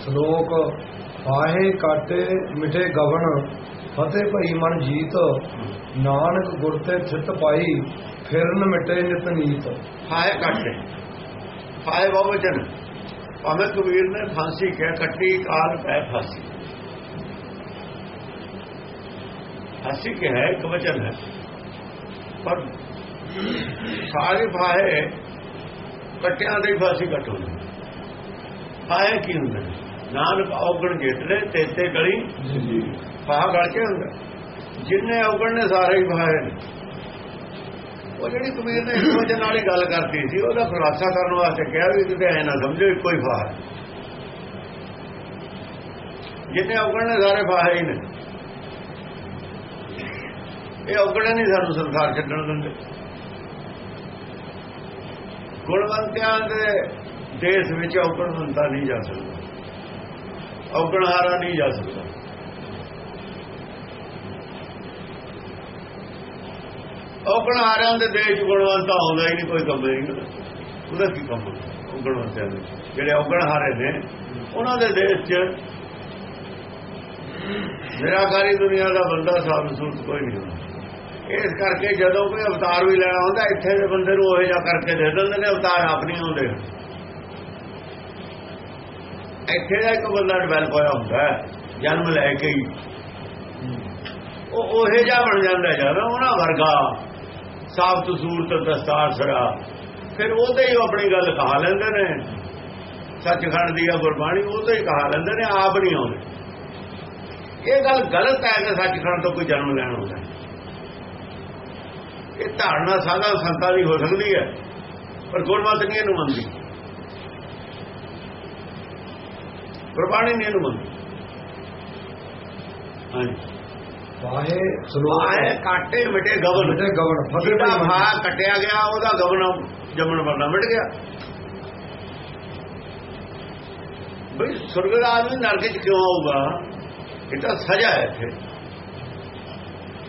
ਸ਼ਲੋਕ ਆਹੇ ਕਾਟੇ ਮਿਠੇ ਗਵਣ, ਫਤਿਹ ਭਈ ਮਨ ਜੀਤ, ਨਾਨਕ ਗੁਰ ਤੇ ਥਿਤ ਪਾਈ, ਫਿਰਨ ਮਿਟੇ ਨਿਤ ਨੀਤ। ਕਾਟੇ ਕੱਟੇ ਫਾਇ ਬਹੁਵਚਨ ਭਾਵੇਂ ਕਬੀਰ ਨੇ ਫਾਂਸੀ ਕਿਹਾ, ਕੱਟੀ ਕਾਲ ਪੈ ਫਾਂਸੀ। ਫਾਂਸੀ ਕਿ ਹੈ ਇੱਕ ਵਚਨ ਹੈ। ਪਰ ਸਾਰੇ ਫਾਇ ਕੱਟਿਆਂ ਦੇ ਫਾਂਸੀ ਕੱਟੋ ਫਾਇ ਕੀ ਹੁੰਦਾ ਹੈ? ਨਾਨਕ ਔਗਣ ਜੇਤਲੇ ਤੇਤੇ ਗਲੀ। ਫਾਹ ਗਲ ਕੇ ਹੁੰਦਾ ਜਿੰਨੇ ਔਗਣ ਨੇ ਸਾਰੇ ਹੀ ਫਾਇ ਨੇ। ਉਹ ਜਿਹੜੀ ਕਬੀਰ ਨੇ ਇੱਕ ਵਜਨ ਨਾਲ ਹੀ ਗੱਲ ਕਰਤੀ ਸੀ ਉਹਦਾ ਖੁਲਾਸਾ ਕਰਨ ਵਾਸਤੇ ਕਿਹਾ ਵੀ ਕਿਤੇ ਐ ਨਾ ਸਮਝੋ ਇੱਕੋ ਹੀ ਫਾਹ ਜਿੰਨੇ ਔਗਣ ਨੇ ਸਾਰੇ ਫਾਹ ਹੀ ਨੇ। ਇਹ ਔਗਣ ਨਹੀਂ ਸਾਨੂੰ ਸੰਸਾਰ ਛੱਡਣ ਦਿੰਦੇ। ਗੁਣਵੰਤਿਆਂ ਦੇ ਦੇਸ਼ ਵਿੱਚ ਔਗਣ ਹੁੰਦਾ ਨਹੀਂ ਜਾ ਸਕਦਾ। ਔਗਣਹਾਰਾ ਨਹੀਂ ਜਾ ਸਕਦਾ। ਔਗਣਹਾਰਿਆਂ ਦੇ ਦੇਸ਼ ਗੁਣਵੰਤਾ ਆਉਂਦਾ ਹੀ ਨਹੀਂ, ਕੋਈ ਕੰਮ ਨਹੀਂ। ਉਹਦਾ ਕੀ ਕੰਮ ਗੁਣਵੰਤਿਆਂ ਦੇ। ਜਿਹੜੇ ਔਗਣਹਾਰੇ ਨੇ, ਉਹਨਾਂ ਦੇ ਦੇਸ਼ 'ਚ ਨਿਰਾਕਾਰੀ ਦੁਨੀਆ ਦਾ ਬੰਦਾ ਸਾਧ ਸੂਰਤ ਕੋਈ ਨਹੀਂ ਹੁੰਦਾ। ਇਸ ਕਰਕੇ ਜਦੋਂ ਕੋਈ ਅਵਤਾਰ ਵੀ ਲੈਣਾ ਹੁੰਦਾ, ਇੱਥੇ ਦੇ ਬੰਦੇ ਨੂੰ ਉਹ ਜਿਹਾ ਕਰਕੇ ਦੇ ਦਿੰਦੇ ਨੇ, ਅਵਤਾਰ ਆਪ ਨਹੀਂ ਆਉਂਦੇ। ਇੱਥੇ ਦਾ ਇੱਕ ਬੰਦਾ ਡਿਵੈਲਪ ਹੋਇਆ ਹੁੰਦਾ ਜਨਮ ਲੈ ਕੇ ਹੀ। ਉਹ ਉਹੇ ਜਿਹਾ ਬਣ ਜਾਂਦਾ ਜਦੋਂ, ਉਹਨਾਂ ਵਰਗਾ ਸਾਫਤ ਸੂਰਤ, ਦਸਤਾਰ ਸਰਾ ਫਿਰ ਉਹਦੇ ਹੀ ਉਹ ਆਪਣੀ ਗੱਲ ਕਹਾ ਲੈਂਦੇ ਨੇ। ਸੱਚਖੰਡ ਦੀ ਆ ਗੁਰਬਾਣੀ ਉਹਦੇ ਹੀ ਕਹਾ ਲੈਂਦੇ ਨੇ, ਆਪ ਨਹੀਂ ਆਉਂਦੇ। ਇਹ ਗੱਲ ਗਲਤ ਹੈ ਕਿ ਸੱਚਖੰਡ ਤੋਂ ਕੋਈ ਜਨਮ ਲੈਣ ਹੁੰਦਾ ਇਹ ਧਾਰਨਾ ਸਾਦਾ ਸੰਤਾਂ ਦੀ ਹੋ ਸਕਦੀ ਹੈ, ਪਰ ਗੁਰਮਤਿ ਨਹੀਂ ਇਹਨੂੰ ਮੰਨਦੀ। ਗੁਰਬਾਣੀ ਨਹੀਂ ਇਹਨੂੰ ਮੰਨਦੀ ਹਾਂਜੀ। ਵਾਹੇ ਸ਼ਲੋਕ ਆਏ ਕਾਟੇ ਮਿਟੇ ਗਵਨ। ਮਿਟੇ ਗਵਨ ਭਈ ਮਨ ਭਾ ਕਟਿਆ ਗਿਆ ਉਹਦਾ ਗਵਨ ਜੰਮਣ ਵਰਨਾ ਮਿਟ ਗਿਆ। ਬਈ ਸੁਰਗ ਦਾ ਆਦਮੀ ਨਰਕ ਚ ਕਿਉਂ ਆਊਗਾ? ਇਹ ਤਾਂ ਸਜ਼ਾ ਹੈ ਇੱਥੇ।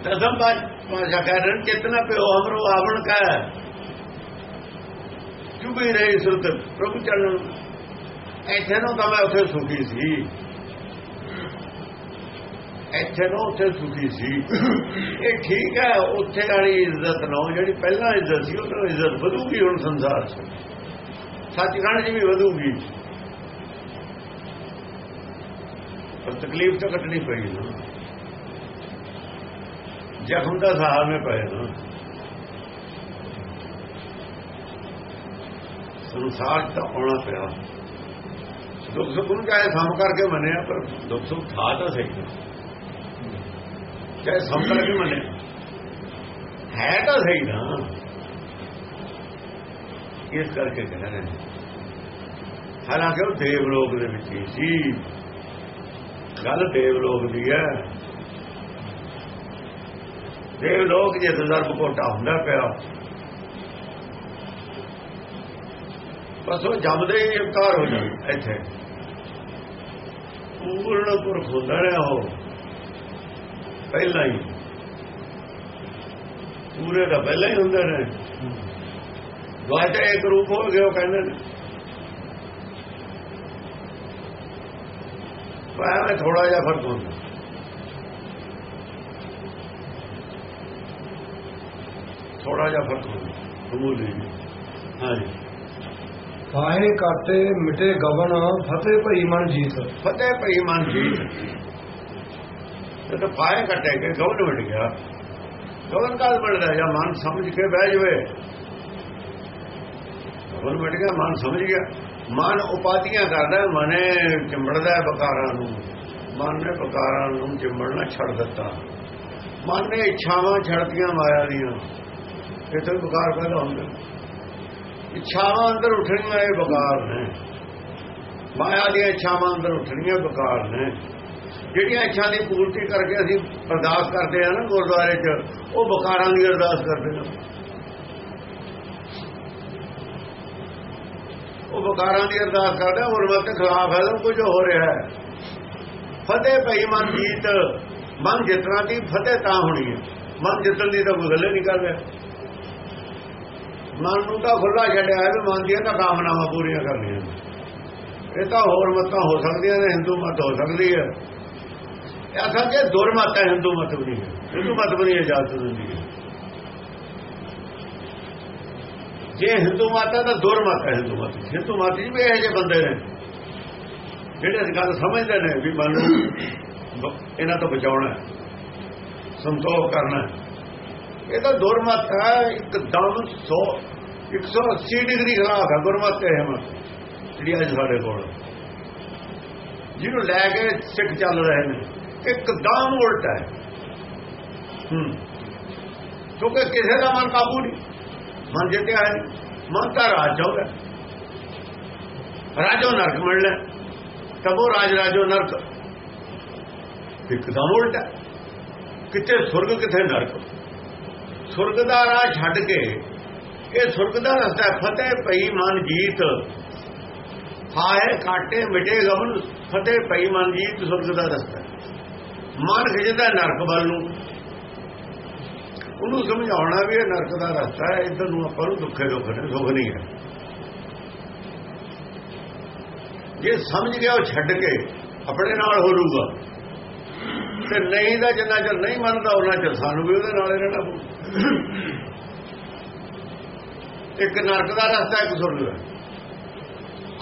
ਦਸਮ ਪਾਸ਼ਾ ਕਹਿ ਰਹੇ ਨੇ, ਚੇਤਨਾ ਪਿਓ ਹਮਰੋ ਆਵਣ ਕਾ। ਚੁਭੀ ਰਹੀ ਸੁਰਤ ਪ੍ਰਭੂ ਚਰਨ ਇੱਥੇ ਨੂੰ ਤਾਂ ਮੈਂ ਉੱਥੇ ਸੁਖੀ ਸੀ। ਇੱਥੇ ਨੂੰ ਉੱਥੇ ਸੁਖੀ ਸੀ। ਇਹ ਠੀਕ ਹੈ, ਉੱਥੇ ਵਾਲੀ ਇੱਜ਼ਤ ਨਾ ਜਿਹੜੀ ਪਹਿਲਾਂ ਇੱਜ਼ਤ ਸੀ ਉਹ ਇੱਜ਼ਤ ਵਧੂਗੀ ਹੁਣ ਸੰਸਾਰ 'ਚ। ਸੱਚਖੰਡ 'ਚ ਵੀ ਵਧੂਗੀ। ਪਰ ਤਕਲੀਫ ਤਾਂ ਕੱਟਣੀ ਪਈ ਨਾ। ਜ਼ਖਮ ਦਾ ਸਹਾਰ ਮੇ ਪਏ ਨਾ। ਸੰਸਾਰ 'ਚ ਤਾਂ ਆਉਣਾ ਪਿਆ। ਦੁੱਖ ਸੁੱਖ ਨੂੰ ਚਾਹੇ ਸਮ ਕਰਕੇ ਮੰਨਿਆ, ਪਰ ਦੁੱਖ ਸੁੱਖ ਥਾ ਤਾਂ ਸਹੀ ਨਾ। ਚਾਹੇ ਸਮ ਕਰਕੇ ਮੰਨਿਆ। ਹੈ ਤਾਂ ਸਹੀ ਨਾ। ਇਸ ਕਰਕੇ ਕਹਿ ਰਹੇ ਨੇ। ਹਾਲਾਂਕਿ ਉਹ ਦੇਵ ਲੋਕ ਦੇ ਵਿੱਚ ਹੀ ਸੀ। ਗੱਲ ਦੇਵ ਲੋਕ ਦੀ ਹੈ। ਦੇਵ ਲੋਕ ਜੇ ਤਜਰਬ ਕੋਟਾ ਹੁੰਦਾ ਪਿਆ, ਬਸ ਉਹ ਜੰਮਦੇ ਹੀ ਅਵਤਾਰ ਹੋ ਜਾਂਦੇ ਇੱਥੇ। ਪੂਰਨ ਪੁਰਖ ਹੁੰਦਾ ਰਿਹਾ ਉਹ। ਪਹਿਲਾਂ ਹੀ। ਪੂਰੇ ਦਾ ਪਹਿਲਾਂ ਹੀ ਹੁੰਦੇ ਨੇ। ਦੁਆਜਾ ਇੱਕ ਰੂਪ ਹੋ ਗਿਆ ਉਹ ਕਹਿੰਦੇ ਨੇ? ਪਰ ਥੋੜਾ ਜਿਹਾ ਫ਼ਰਕ ਹੁੰਦਾ। ਥੋੜਾ ਜਿਹਾ ਫ਼ਰਕ ਹੁੰਦਾ। ਸਮੂਲੀ ਹਾਂਜੀ। ਵਾਹੇ ਕਾਟੇ ਮਿਟੇ ਗਵਨ ਫਤਿਹ ਭਈ ਮਨ ਜੀਤ। ਫਤਿਹ ਭਈ ਮਨ ਜੀ ਤੇ ਪਾਏ ਕੱਟੇ ਕੇ ਗਵਨ ਮਿਟ ਗਿਆ। ਗਵਨ ਕਾਲ ਮਿਲਦਾ ਜਾਂ ਮਨ ਸਮਝ ਕੇ ਬਹਿ ਜਵੇ? ਗਵਨ ਮਿਟ ਗਿਆ, ਮਨ ਸਮਝ ਗਿਆ। ਮਨ ਉਪਾਧੀਆਂ ਕਰਦਾ, ਮਨੇ ਚਿੰਬੜਦਾ ਹੈ ਬਕਾਰਾਂ ਨੂੰ। ਮਨ ਨੇ ਬਕਾਰਾਂ ਨੂੰ ਚਿੰਬੜਨਾ ਛੱਡ ਦਿੱਤਾ। ਮਨ ਨੇ ਇੱਛਾਵਾਂ ਛੱਡਦੀਆਂ ਮਾਇਆ ਦੀਆਂ। ਇੱਥੇ ਬਕਾਰ ਪੈਦਾ ਹੁੰਦੇ ਇੱਛਾਵਾਂ ਅੰਦਰ ਉੱਠਣੀਆਂ ਇਹ ਬਕਾਰ ਨੇ। ਮਾਇਆ ਦੀਆਂ ਇੱਛਾਵਾਂ ਅੰਦਰ ਉੱਠਣੀਆਂ ਬਕਾਰ ਨੇ। ਜਿਹੜੀਆਂ ਇੱਛਾ ਦੀ ਪੂਰਤੀ ਕਰਕੇ ਅਸੀਂ ਅਰਦਾਸ ਕਰਦੇ ਆ ਨਾ ਗੁਰਦੁਆਰੇ 'ਚ, ਉਹ ਬਕਾਰਾਂ ਦੀ ਅਰਦਾਸ ਕਰਦੇ ਨੇ। ਉਹ ਬਕਾਰਾਂ ਦੀ ਅਰਦਾਸ ਕਰਦੇ ਹੋਰ ਮਤ ਖਿਲਾਫ ਹੈ ਕੁਝ ਹੋ ਰਿਹਾ ਹੈ। ਫਤਿਹ ਪਈ ਮਨ ਜੀਤ ਮਨ ਜਿਤਨਾ ਦੀ ਫਤਿਹ ਤਾਂ ਹੋਣੀ ਹੈ। ਮਨ ਜਿੱਤਣ ਦੀ ਤਾਂ ਕੋਈ ਗੱਲ ਨਹੀਂ ਕਰ ਰਿਹਾ। ਮਨ ਨੂੰ ਤਾਂ ਖੁੱਲਾ ਛੱਡਿਆ ਵੀ ਮਨ ਦੀਆਂ ਤਾਂ ਕਾਮਨਾਵਾਂ ਪੂਰੀਆਂ ਕਰਨੀਆਂ ਨੇ। ਇਹ ਤਾਂ ਹੋਰ ਮਤਾਂ ਹੋ ਸਕਦੀਆਂ ਨੇ, ਹਿੰਦੂ ਮਤ ਹੋ ਸਕਦੀ ਹੈ। ਇਹ ਅਸਲ ਜੇ ਦੁਰਮਤ ਹੈ, ਹਿੰਦੂ ਮਤ ਵੀ ਹੈ ਹਿੰਦੂ ਮਤ ਵੀ ਇਜਾਜ਼ਤ ਦਿੰਦੀ ਹੈ ਜੇ ਹਿੰਦੂ ਮਤ ਹੈ ਤਾਂ ਦੁਰਮਤ ਹੈ ਹਿੰਦੂ ਮਤ। ਹਿੰਦੂ ਮਤ ਜੀ ਵੀ ਇਹੋ ਜਿਹੇ ਬੰਦੇ ਨੇ, ਜਿਹੜੇ ਇਸ ਗੱਲ ਸਮਝਦੇ ਨੇ ਵੀ ਮਨ ਨੂੰ ਇਹਨਾਂ ਤੋਂ ਬਚਾਉਣਾ ਸੰਤੋਖ ਕਰਨਾ ਇਹ ਤਾਂ ਦੁਰਮਤ ਹੈ, ਇੱਕਦਮ 100 180 ਡਿਗਰੀ ਖਿਲਾਫ ਹੈ, ਗੁਰਮਤਿ ਇਹ ਮਤ ਜਿਹੜੀ ਅੱਜ ਸਾਡੇ ਕੋਲ। ਜਿਹਨੂੰ ਲੈ ਕੇ ਸਿੱਖ ਚੱਲ ਰਹੇ ਨੇ, ਇੱਕਦਮ ਉਲਟ ਹੈ। ਹੂੰ। ਕਿਉਂਕਿ ਕਿਸੇ ਦਾ ਮਨ ਕਾਬੂ ਨਹੀਂ, ਮਨ ਜਿੱਤਿਆ ਹੈ ਮਨ ਤਾਂ ਰਾਜ ਚਾਹੁੰਦਾ ਰਾਜੋ ਨਰਕ ਮਿਲਣਾ ਤਬੋ ਰਾਜ ਰਾਜੋ ਨਰਕ। ਇੱਕਦਮ ਉਲਟਾ ਕਿਤੇ ਸੁਰਗ, ਕਿਤੇ ਨਰਕ। ਸੁਰਗ ਦਾ ਰਾਜ ਛੱਡ ਕੇ ਇਹ ਸੁਰਗ ਦਾ ਰਸਤਾ ਫਤਿਹ ਪਈ ਮਨ ਜੀਤ। ਹਾਏ ਕਾਟੇ ਮਿਟੇ ਗਮਨ ਫਤਿਹ ਪਈ ਮਨ ਜੀਤ ਸੁਰਗ ਦਾ ਰਸਤਾ ਮਨ ਖਿਜਦਾ ਨਰਕ ਵੱਲ ਨੂੰ। ਉਹਨੂੰ ਸਮਝਾਉਣਾ ਵੀ ਇਹ ਨਰਕ ਦਾ ਰਸਤਾ ਹੈ, ਇੱਧਰ ਨੂੰ ਆਪਾਂ ਨੂੰ ਦੁੱਖੇ ਦੁੱਖ ਨੇ, ਸੁਖ ਨਹੀਂ ਹੈ। ਜੇ ਸਮਝ ਗਿਆ ਉਹ ਛੱਡ ਕੇ ਆਪਣੇ ਨਾਲ ਹੋ ਲੂਗਾ ਤੇ ਨਹੀਂ ਦਾ ਜਿੰਨਾ ਚਿਰ ਨਹੀਂ ਮੰਨਦਾ, ਉਹਨਾਂ ਚਿਰ ਸਾਨੂੰ ਵੀ ਉਹਦੇ ਨਾਲ ਰਹਿਣਾ ਪਊ। ਇੱਕ ਨਰਕ ਦਾ ਰਸਤਾ, ਇੱਕ ਸੁਰਗ ਦਾ।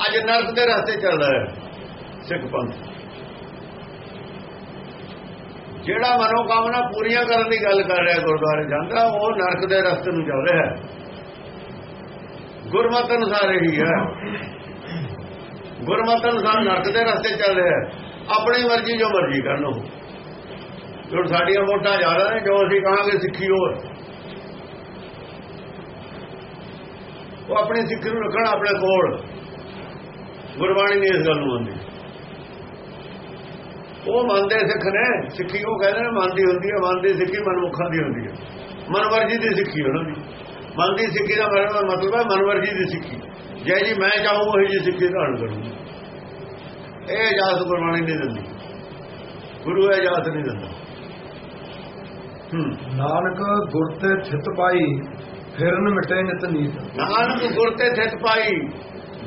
ਅੱਜ ਨਰਕ ਦੇ ਰਸਤੇ ਚੱਲਦਾ ਹੈ ਸਿੱਖ ਪੰਥ। ਜਿਹੜਾ ਮਨੋ ਕਾਮਨਾ ਪੂਰੀਆਂ ਕਰਨ ਦੀ ਗੱਲ ਕਰ ਰਿਹਾ ਗੁਰਦੁਆਰੇ ਜਾਂਦਾ ਉਹ ਨਰਕ ਦੇ ਰਸਤੇ ਨੂੰ ਚੱਲ ਰਿਹਾ ਹੈ। ਗੁਰਮਤਿ ਅਨੁਸਾਰ ਇਹੀ ਹੈ। ਗੁਰਮਤਿ ਅਨੁਸਾਰ ਨਰਕ ਦੇ ਰਸਤੇ ਚੱਲ ਰਿਹਾ ਹੈ। ਆਪਣੀ ਮਰਜ਼ੀ ਜੋ ਮਰਜ਼ੀ ਕਰਨ ਉਹ। ਜੋ ਸਾਡੀਆਂ ਵੋਟਾਂ ਜ਼ਿਆਦਾ ਨੇ, ਜੋ ਅਸੀਂ ਕਹਾਂਗੇ ਸਿੱਖੀ ਹੋਰ। ਉਹ ਆਪਣੀ ਸਿੱਖੀ ਨੂੰ ਰੱਖਣ ਆਪਣੇ ਕੋਲ। ਗੁਰਬਾਣੀ ਨਹੀਂ ਇਸ ਗੱਲ ਨੂੰ ਮੰਨਦੀ। ਉਹ ਮੰਨਦੇ ਸਿੱਖ ਨੇ, ਸਿੱਖੀ ਉਹ ਕਹਿੰਦੇ ਨੇ ਮੰਨਦੀ ਹੁੰਦੀ ਹੈ ਮੰਨਦੀ ਸਿੱਖੀ ਮਨਮੁਖਾਂ ਦੀ ਹੁੰਦੀ ਹੈ। ਮਨਵਰਜੀ ਦੀ ਸਿੱਖੀ ਉਹਨਾਂ ਦੀ। ਮੰਨਦੀ ਸਿੱਖੀ ਦਾ ਮਤਲਬ ਹੈ ਮਨਵਰਜੀ ਦੀ ਸਿੱਖੀ। ਜੈ ਜੀ ਮੈਂ ਚਾਹੂੰ, ਉਹੀ ਜੀ ਸਿੱਖੀ ਧਾਰਨ ਕਰੂੰ। ਇਹ ਇਜਾਜ਼ਤ ਗੁਰਬਾਣੀ ਨਹੀਂ ਦਿੰਦੀ। ਗੁਰੂ ਇਜਾਜ਼ਤ ਨਹੀਂ ਦਿੰਦਾ। ਨਾਨਕ ਗੁਰ ਤੇ ਥਿਤ ਪਾਈ ਫਿਰਨ ਮਿਟੇ ਨਿਤ ਨੀਤ ਨਾਨਕ ਗੁਰ ਤੇ ਥਿਤ ਪਾਈ,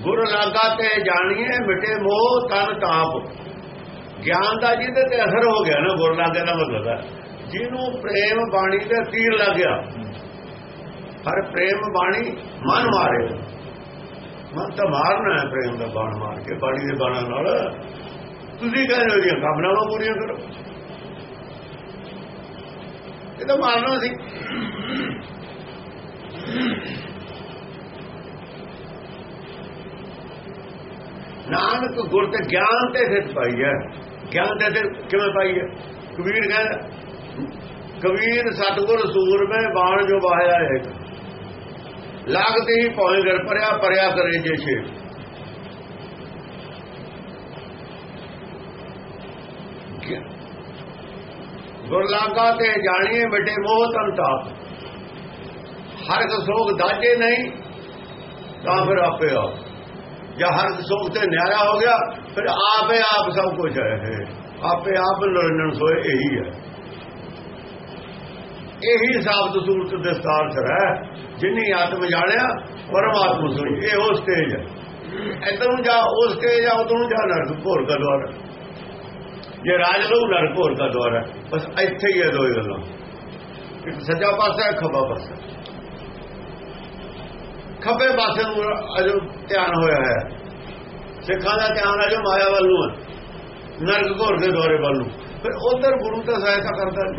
ਗੁਰ ਲਾਗਾ ਤੇ ਜਾਣੀਏ ਮਿਟੇ ਮੋਹ ਤਨ ਤਾਪ। ਗਿਆਨ ਦਾ ਜਿਹਦੇ ਤੇ ਅਸਰ ਹੋ ਗਿਆ ਨਾ, ਗੁਰ ਲਾਗੇ ਦਾ ਮਤਲਬ ਹੈ। ਜਿਹਨੂੰ ਪ੍ਰੇਮ ਬਾਣੀ ਤੇ ਤੀਰ ਲੱਗ ਗਿਆ, ਹਰ ਪ੍ਰੇਮ ਬਾਣੀ ਮਨ ਮਾਰੇ। ਮਨ ਤਾਂ ਮਾਰਨਾ ਹੈ ਪ੍ਰੇਮ ਦਾ ਬਾਣ ਮਾਰ ਕੇ, ਬਾਣੀ ਦੇ ਬਾਣਾ ਨਾਲ। ਤੁਸੀਂ ਕਹਿੰਦੇ ਹੋ ਜੀ ਕਾਮਨਾਵਾਂ ਪੂਰੀਆਂ ਕਰੋ। ਇਹ ਤਾਂ ਮਾਰਨਾ ਸੀ। ਨਾਨਕ ਗੁਰ ਤੇ ਗਿਆਨ ਤੇ ਸਿੱਧ ਪਾਈ ਹੈ। ਗਿਆਨ ਤੇ ਸਿੱਧ ਕਿਵੇਂ ਪਾਈ ਹੈ? ਕਬੀਰ ਕਹਿੰਦਾ, ਕਬੀਰ ਸਤਗੁਰ ਸੂਰ ਮੈਂ ਬਾਣ ਜੋ ਵਾਹਿਆ ਹੈ। ਲਾਗਤੇ ਹੀ ਪੌਣੇ ਗਰ ਪਰਿਆ ਪਰਿਆ ਕਰੇ ਜੇ ਛੇ। ਗੁਰ ਲਾਗਾ ਤੇ ਜਾਣੀਏ ਮਿਟੇ ਮੋਹ ਤਨ ਤਾਪ। ਹਰ ਇੱਕ ਸੋਗ ਦਾਜੇ ਨਹੀਂ, ਤਾਂ ਫਿਰ ਆਪੇ ਆਪ ਜਾਂ ਹਰ ਸੋਗ ਤੇ ਨਿਆਰਾ ਹੋ ਗਿਆ, ਫਿਰ ਆਪੇ ਆਪ ਸਭ ਕੁਝ ਹੈ ਆਪੇ ਆਪ ਨਿਰੰਜਨ ਸੋਏ ਇਹੀ ਹੈ। ਇਹੀ ਸਾਬਤ ਸੂਰਤ ਦਸਤਾਰ ਸਰ ਜਿਨੀ ਆਤਮ ਜਾਣਿਆ, ਪਰਮਾਤਮਾ ਸੋਈ ਇਹ ਉਹ ਸਟੇਜ ਹੈ। ਇੱਧਰ ਨੂੰ ਜਾ, ਉਹ ਸਟੇਜ ਆ, ਉਧਰ ਨੂੰ ਜਾ, ਨਰਕ ਭੋਰ ਦਾ ਦੁਆਰਾ। ਜੇ ਰਾਜ ਲਊ ਨਰਕ ਭੋਰ ਦਾ ਦੁਆਰਾ ਬਸ ਇੱਥੇ ਹੀ ਹੈ ਦੋਏ ਗੱਲਾਂ। ਇੱਕ ਸੱਜਾ ਪਾਸਾ ਹੈ ਖੱਬਾ ਪਾਸਾ। ਖੱਬੇ ਪਾਸੇ ਨੂੰ ਅਜੋ ਧਿਆਨ ਹੋਇਆ ਹੈ। ਸਿੱਖਾਂ ਦਾ ਧਿਆਨ ਅਜੋ ਮਾਇਆ ਵੱਲ ਨੂੰ ਹੈ। ਨਰਕ ਘੋਰ ਦੇ ਦੌਰੇ ਵੱਲ ਨੂੰ। ਫਿਰ ਉਧਰ ਗੁਰੂ ਤਾਂ ਸਹਾਇਤਾ ਕਰਦਾ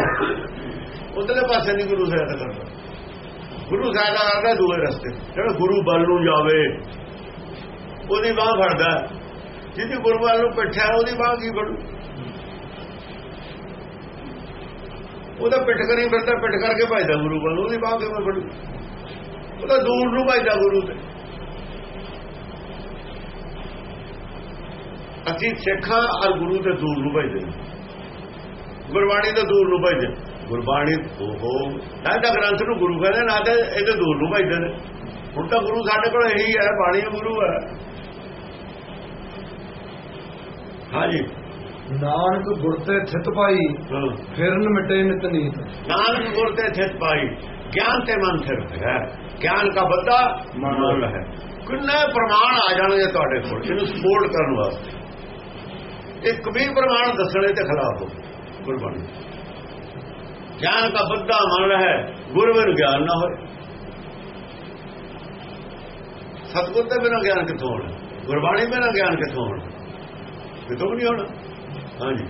ਉਧਰਲੇ ਪਾਸੇ ਨਹੀਂ ਗੁਰੂ ਸਹਾਇਤਾ ਕਰਦਾ। ਗੁਰੂ ਸਹਾਇਤਾ ਕਰਦਾ ਦੂਏ ਰਸਤੇ। ਜਿਹੜਾ ਗੁਰੂ ਵੱਲ ਨੂੰ ਜਾਵੇ, ਉਹਦੀ ਬਾਹ ਫੜਦਾ। ਜਿਹਦੀ ਗੁਰੂ ਵੱਲ ਨੂੰ ਪਿੱਠਾ ਉਹਦੀ ਬਾਹ ਕੀ ਫੜੂ? ਉਹਦਾ ਪਿੱਠ ਕਰੀ ਫਿਰਦਾ, ਪਿੱਠ ਕਰਕੇ ਭਜਦਾ ਗੁਰੂ ਵੱਲ ਉਹਦੀ ਬਾਹ ਕਿਵੇਂ ਫੜੂ? ਉਹ ਤਾਂ ਦੂਰ ਨੂੰ ਭਜਦਾ ਗੁਰੂ ਤੇ। ਅਸੀਂ ਸਿੱਖਾਂ ਔਰ ਗੁਰੂ ਦੇ ਦੂਰ ਨੂੰ ਭਜਦੇ ਗੁਰਬਾਣੀ ਦੇ ਦੂਰ ਨੂੰ ਭਜਦੇ ਗੁਰਬਾਣੀ ਉਹ ਨਾ ਤਾਂ ਗ੍ਰੰਥ ਨੂੰ ਗੁਰੂ ਕਹਿੰਦੇ ਨਾ ਤਾਂ ਇਹਦੇ ਦੂਰ ਨੂੰ ਭਜਦੇ ਨੇ। ਹੁਣ ਤਾਂ ਗੁਰੂ ਸਾਡੇ ਕੋਲ ਇਹੀ ਹੈ ਬਾਣੀ ਗੁਰੂ ਹੈ। ਹਾਂਜੀ। ਨਾਨਕ ਗੁਰ ਤੇ ਥਿਤ ਪਾਈ। ਫਿਰਨ ਮਿਟੇ ਨਿਤ ਨੀਤ। ਨਾਨਕ ਗੁਰ ਤੇ ਥਿਤ ਪਾਈ ਗਿਆਨ ਤੇ ਮਨ ਫਿਰ ਹੈ। ਗਿਆਨ ਦਾ ਬੱਦਾ ਮਨ ਹੈ। ਕਿੰਨੇ ਪ੍ਰਮਾਣ ਆ ਜਾਣਗੇ ਤੁਹਾਡੇ ਕੋਲ ਇਹਨੂੰ ਸਪੋਰਟ ਕਰਨ ਵਾਸਤੇ। ਇਹ ਕਬੀਰ ਪ੍ਰਮਾਣ ਦੱਸਣੇ ਤੇ ਖਿਲਾਫ ਹੋ ਗੁਰਬਾਣੀ ਗਿਆਨ ਦਾ ਬੱਦਾ ਮਨ ਹੈ ਗੁਰਵਨ ਗਿਆਨ ਨਾ ਹੋਏ। ਸਤਗੁਰ ਤੇ ਬਿਨਾਂ ਗਿਆਨ ਕਿੱਥੋਂ ਹੋਣਾ? ਗੁਰਬਾਣੀ ਬਿਨਾਂ ਗਿਆਨ ਕਿੱਥੋਂ ਹੋਣਾ? ਕਿਤੋਂ ਨਹੀਂ ਹੋਣਾ। ਹਾਂਜੀ।